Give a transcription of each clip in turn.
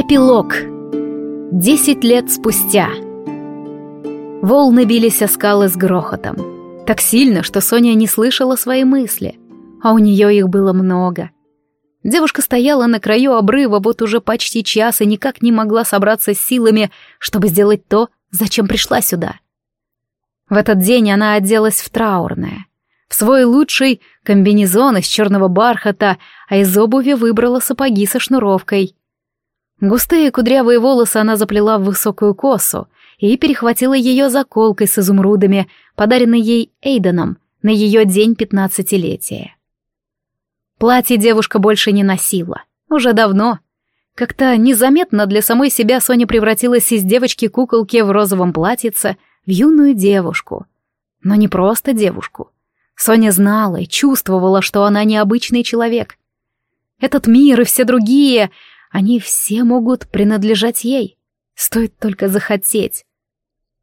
Эпилог. Десять лет спустя. Волны бились о скалы с грохотом. Так сильно, что Соня не слышала свои мысли. А у нее их было много. Девушка стояла на краю обрыва вот уже почти час и никак не могла собраться с силами, чтобы сделать то, зачем пришла сюда. В этот день она оделась в траурное. В свой лучший комбинезон из черного бархата, а из обуви выбрала сапоги со шнуровкой. Густые кудрявые волосы она заплела в высокую косу и перехватила ее заколкой с изумрудами, подаренной ей Эйденом на ее день пятнадцатилетия. Платье девушка больше не носила. Уже давно. Как-то незаметно для самой себя Соня превратилась из девочки-куколки в розовом платьице в юную девушку. Но не просто девушку. Соня знала и чувствовала, что она необычный человек. Этот мир и все другие, они все могут принадлежать ей. Стоит только захотеть.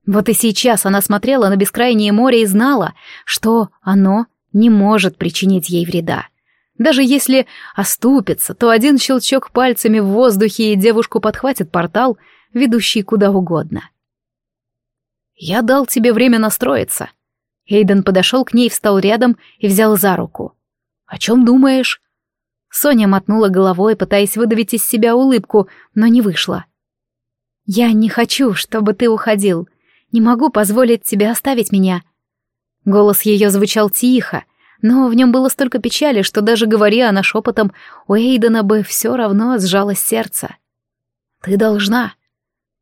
Вот и сейчас она смотрела на бескрайнее море и знала, что оно не может причинить ей вреда. Даже если оступится, то один щелчок пальцами в воздухе, и девушку подхватит портал, ведущий куда угодно. «Я дал тебе время настроиться». Эйден подошел к ней, встал рядом и взял за руку. «О чем думаешь?» Соня мотнула головой, пытаясь выдавить из себя улыбку, но не вышло. «Я не хочу, чтобы ты уходил. Не могу позволить тебе оставить меня». Голос ее звучал тихо, но в нем было столько печали, что даже говоря она шепотом, у Эйдена бы все равно сжалось сердце. «Ты должна».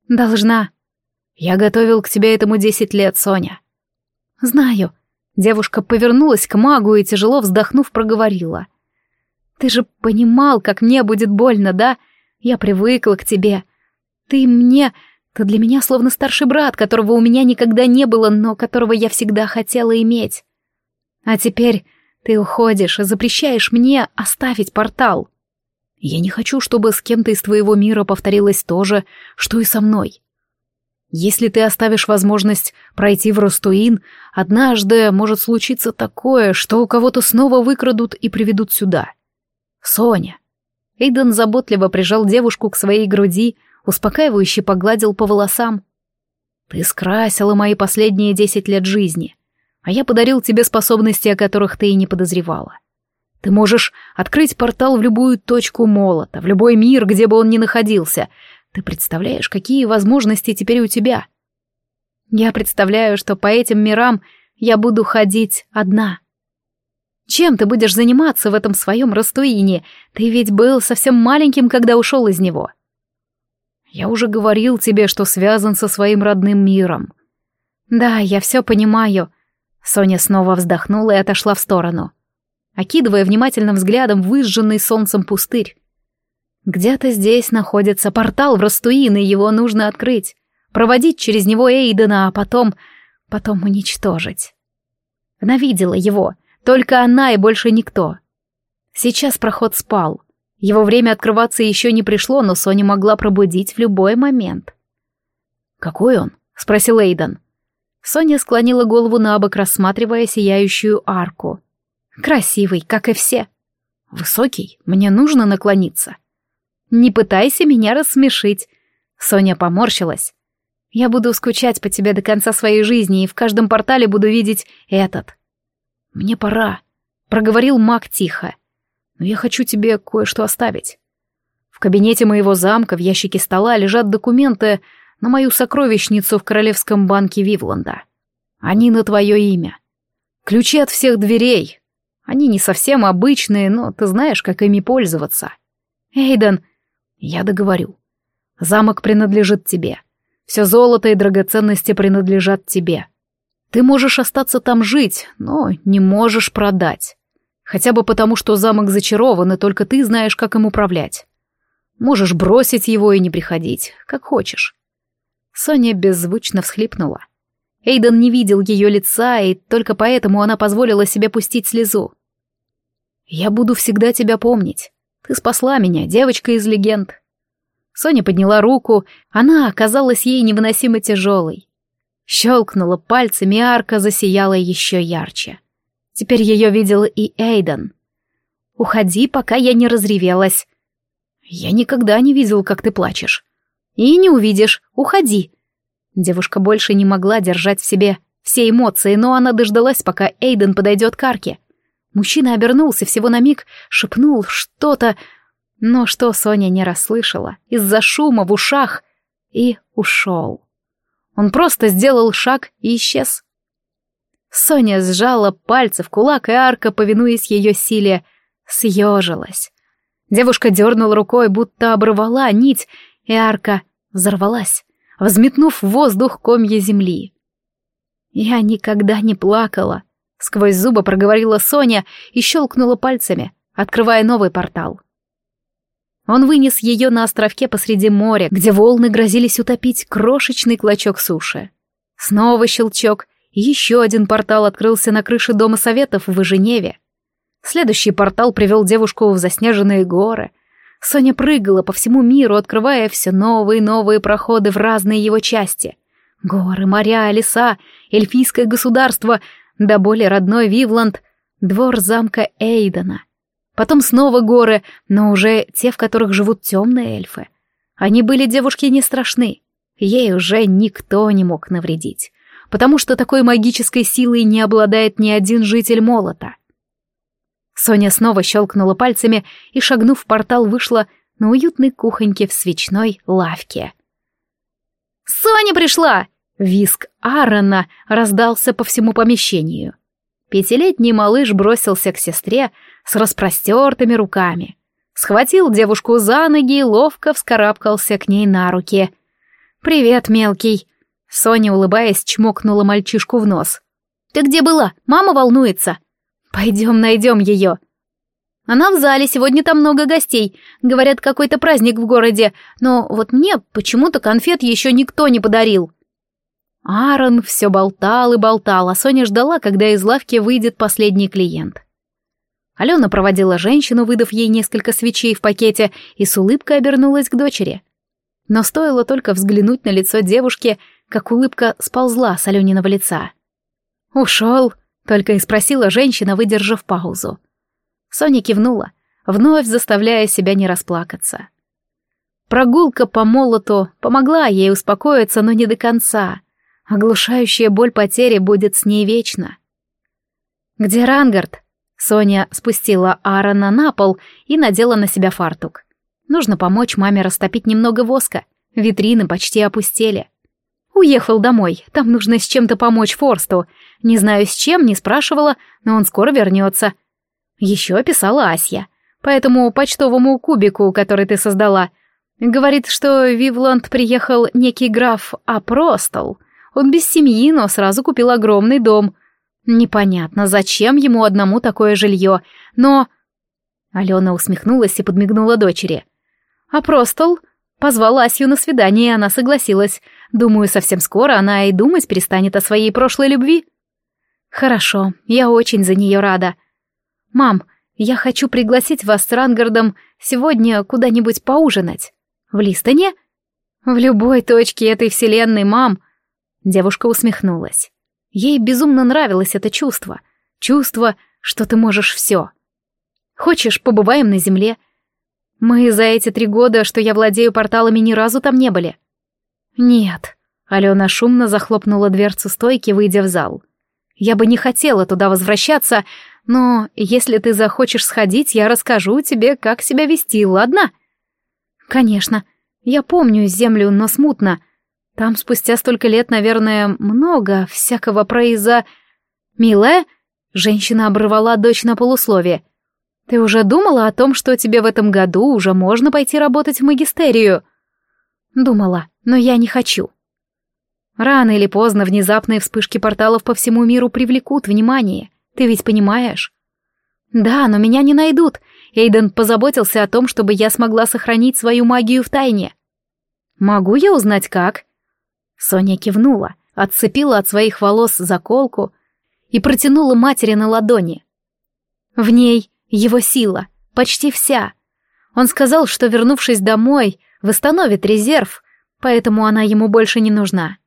«Должна». «Я готовил к тебе этому десять лет, Соня». «Знаю». Девушка повернулась к магу и, тяжело вздохнув, проговорила. Ты же понимал, как мне будет больно, да? Я привыкла к тебе. Ты мне... Ты для меня словно старший брат, которого у меня никогда не было, но которого я всегда хотела иметь. А теперь ты уходишь и запрещаешь мне оставить портал. Я не хочу, чтобы с кем-то из твоего мира повторилось то же, что и со мной. Если ты оставишь возможность пройти в Ростуин, однажды может случиться такое, что у кого-то снова выкрадут и приведут сюда. Соня. Эйден заботливо прижал девушку к своей груди, успокаивающе погладил по волосам. Ты скрасила мои последние десять лет жизни, а я подарил тебе способности, о которых ты и не подозревала. Ты можешь открыть портал в любую точку молота, в любой мир, где бы он ни находился. Ты представляешь, какие возможности теперь у тебя? Я представляю, что по этим мирам я буду ходить одна. Чем ты будешь заниматься в этом своем Растуине? Ты ведь был совсем маленьким, когда ушел из него. Я уже говорил тебе, что связан со своим родным миром. Да, я все понимаю. Соня снова вздохнула и отошла в сторону, окидывая внимательным взглядом выжженный солнцем пустырь. Где-то здесь находится портал в Растуин, и его нужно открыть, проводить через него Эйдена, а потом... потом уничтожить. Она видела его — только она и больше никто. Сейчас проход спал. Его время открываться еще не пришло, но Соня могла пробудить в любой момент. «Какой он?» — спросил Эйден. Соня склонила голову на бок, рассматривая сияющую арку. «Красивый, как и все». «Высокий? Мне нужно наклониться». «Не пытайся меня рассмешить». Соня поморщилась. «Я буду скучать по тебе до конца своей жизни и в каждом портале буду видеть этот». «Мне пора», — проговорил маг тихо. «Но я хочу тебе кое-что оставить. В кабинете моего замка в ящике стола лежат документы на мою сокровищницу в Королевском банке Вивланда. Они на твое имя. Ключи от всех дверей. Они не совсем обычные, но ты знаешь, как ими пользоваться. Эйден, я договорю. Замок принадлежит тебе. Все золото и драгоценности принадлежат тебе. Ты можешь остаться там жить, но не можешь продать. Хотя бы потому, что замок зачарован, и только ты знаешь, как им управлять. Можешь бросить его и не приходить, как хочешь. Соня беззвучно всхлипнула. Эйден не видел ее лица, и только поэтому она позволила себе пустить слезу. «Я буду всегда тебя помнить. Ты спасла меня, девочка из легенд». Соня подняла руку, она оказалась ей невыносимо тяжелой. Щелкнула пальцами, и арка засияла еще ярче. Теперь ее видел и Эйден. «Уходи, пока я не разревелась». Я никогда не видел, как ты плачешь. И не увидишь, уходи. Девушка больше не могла держать в себе все эмоции, но она дождалась, пока Эйден подойдет к арке. Мужчина обернулся всего на миг, шепнул что-то, но что Соня не расслышала из-за шума в ушах и ушел. Он просто сделал шаг и исчез. Соня сжала пальцы в кулак, и арка, повинуясь ее силе, съежилась. Девушка дернула рукой, будто оборвала нить, и арка взорвалась, взметнув в воздух комья земли. «Я никогда не плакала», — сквозь зубы проговорила Соня и щелкнула пальцами, открывая новый портал. Он вынес ее на островке посреди моря, где волны грозились утопить крошечный клочок суши. Снова щелчок, и еще один портал открылся на крыше Дома Советов в Женеве. Следующий портал привел девушку в заснеженные горы. Соня прыгала по всему миру, открывая все новые и новые проходы в разные его части. Горы, моря, леса, эльфийское государство, да более родной Вивланд, двор замка Эйдена — Потом снова горы, но уже те, в которых живут темные эльфы. Они были девушке не страшны. Ей уже никто не мог навредить, потому что такой магической силой не обладает ни один житель молота. Соня снова щелкнула пальцами и, шагнув в портал, вышла на уютной кухоньке в свечной лавке. «Соня пришла!» Виск Аарона раздался по всему помещению. Пятилетний малыш бросился к сестре с распростертыми руками. Схватил девушку за ноги и ловко вскарабкался к ней на руки. «Привет, мелкий!» Соня, улыбаясь, чмокнула мальчишку в нос. «Ты где была? Мама волнуется!» «Пойдем найдем ее!» «Она в зале, сегодня там много гостей. Говорят, какой-то праздник в городе, но вот мне почему-то конфет еще никто не подарил». Аарон все болтал и болтал, а Соня ждала, когда из лавки выйдет последний клиент. Алена проводила женщину, выдав ей несколько свечей в пакете, и с улыбкой обернулась к дочери. Но стоило только взглянуть на лицо девушки, как улыбка сползла с Алениного лица. «Ушел», — только и спросила женщина, выдержав паузу. Соня кивнула, вновь заставляя себя не расплакаться. Прогулка по молоту помогла ей успокоиться, но не до конца. Оглушающая боль потери будет с ней вечно. «Где Рангард?» Соня спустила Аарона на пол и надела на себя фартук. Нужно помочь маме растопить немного воска. Витрины почти опустели. Уехал домой, там нужно с чем-то помочь Форсту. Не знаю с чем, не спрашивала, но он скоро вернется. Еще писала Ася. По этому почтовому кубику, который ты создала. Говорит, что в Вивланд приехал некий граф Апростол — он без семьи, но сразу купил огромный дом. Непонятно, зачем ему одному такое жилье, но... Алена усмехнулась и подмигнула дочери. А Простол позвал Асью на свидание, и она согласилась. Думаю, совсем скоро она и думать перестанет о своей прошлой любви. Хорошо, я очень за нее рада. Мам, я хочу пригласить вас с Рангардом сегодня куда-нибудь поужинать. В Листоне? В любой точке этой вселенной, мам. Девушка усмехнулась. Ей безумно нравилось это чувство. Чувство, что ты можешь все. Хочешь, побываем на земле? Мы за эти три года, что я владею порталами, ни разу там не были. Нет. Алена шумно захлопнула дверцу стойки, выйдя в зал. Я бы не хотела туда возвращаться, но если ты захочешь сходить, я расскажу тебе, как себя вести, ладно? Конечно. Я помню землю, но смутно — там спустя столько лет, наверное, много всякого произа... «Милая?» — женщина обрывала дочь на полусловие. «Ты уже думала о том, что тебе в этом году уже можно пойти работать в магистерию?» «Думала, но я не хочу». Рано или поздно внезапные вспышки порталов по всему миру привлекут внимание. Ты ведь понимаешь? Да, но меня не найдут. Эйден позаботился о том, чтобы я смогла сохранить свою магию в тайне. Могу я узнать как? Соня кивнула, отцепила от своих волос заколку и протянула матери на ладони. В ней его сила, почти вся. Он сказал, что, вернувшись домой, восстановит резерв, поэтому она ему больше не нужна.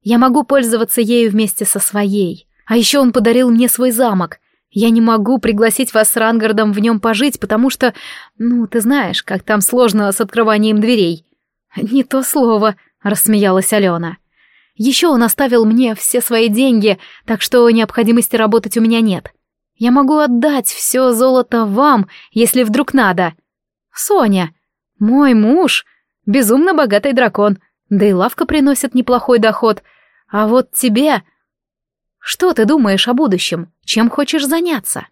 Я могу пользоваться ею вместе со своей. А еще он подарил мне свой замок. Я не могу пригласить вас с Рангардом в нем пожить, потому что, ну, ты знаешь, как там сложно с открыванием дверей». «Не то слово», — рассмеялась Алена. «Еще он оставил мне все свои деньги, так что необходимости работать у меня нет. Я могу отдать все золото вам, если вдруг надо. Соня, мой муж, безумно богатый дракон, да и лавка приносит неплохой доход. А вот тебе... Что ты думаешь о будущем? Чем хочешь заняться?»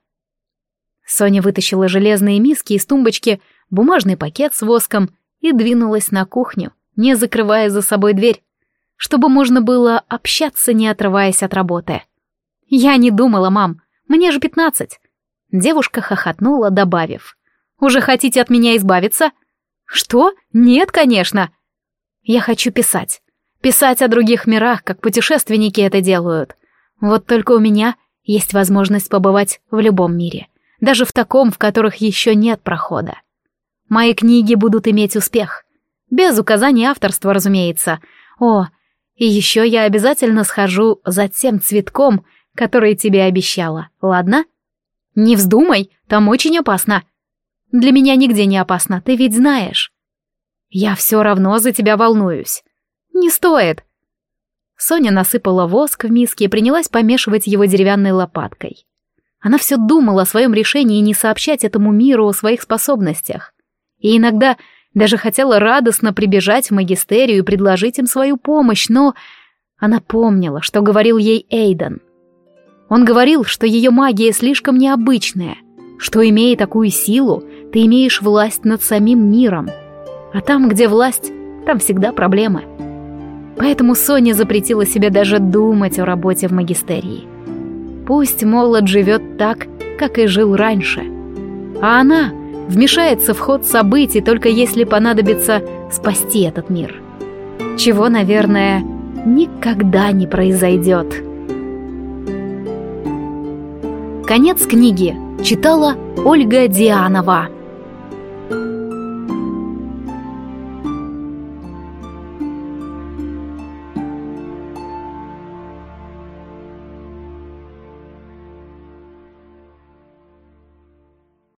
Соня вытащила железные миски из тумбочки, бумажный пакет с воском и двинулась на кухню, не закрывая за собой дверь, чтобы можно было общаться, не отрываясь от работы. «Я не думала, мам. Мне же пятнадцать». Девушка хохотнула, добавив. «Уже хотите от меня избавиться?» «Что? Нет, конечно!» «Я хочу писать. Писать о других мирах, как путешественники это делают. Вот только у меня есть возможность побывать в любом мире, даже в таком, в которых еще нет прохода. Мои книги будут иметь успех. Без указания авторства, разумеется. О, и еще я обязательно схожу за тем цветком, который тебе обещала, ладно? Не вздумай, там очень опасно. Для меня нигде не опасно, ты ведь знаешь. Я все равно за тебя волнуюсь. Не стоит. Соня насыпала воск в миске и принялась помешивать его деревянной лопаткой. Она все думала о своем решении не сообщать этому миру о своих способностях. И иногда даже хотела радостно прибежать в магистерию и предложить им свою помощь, но она помнила, что говорил ей Эйден. Он говорил, что ее магия слишком необычная, что, имея такую силу, ты имеешь власть над самим миром. А там, где власть, там всегда проблемы. Поэтому Соня запретила себе даже думать о работе в магистерии. Пусть молод живет так, как и жил раньше. А она вмешается в ход событий, только если понадобится спасти этот мир. Чего, наверное, никогда не произойдет. Конец книги читала Ольга Дианова.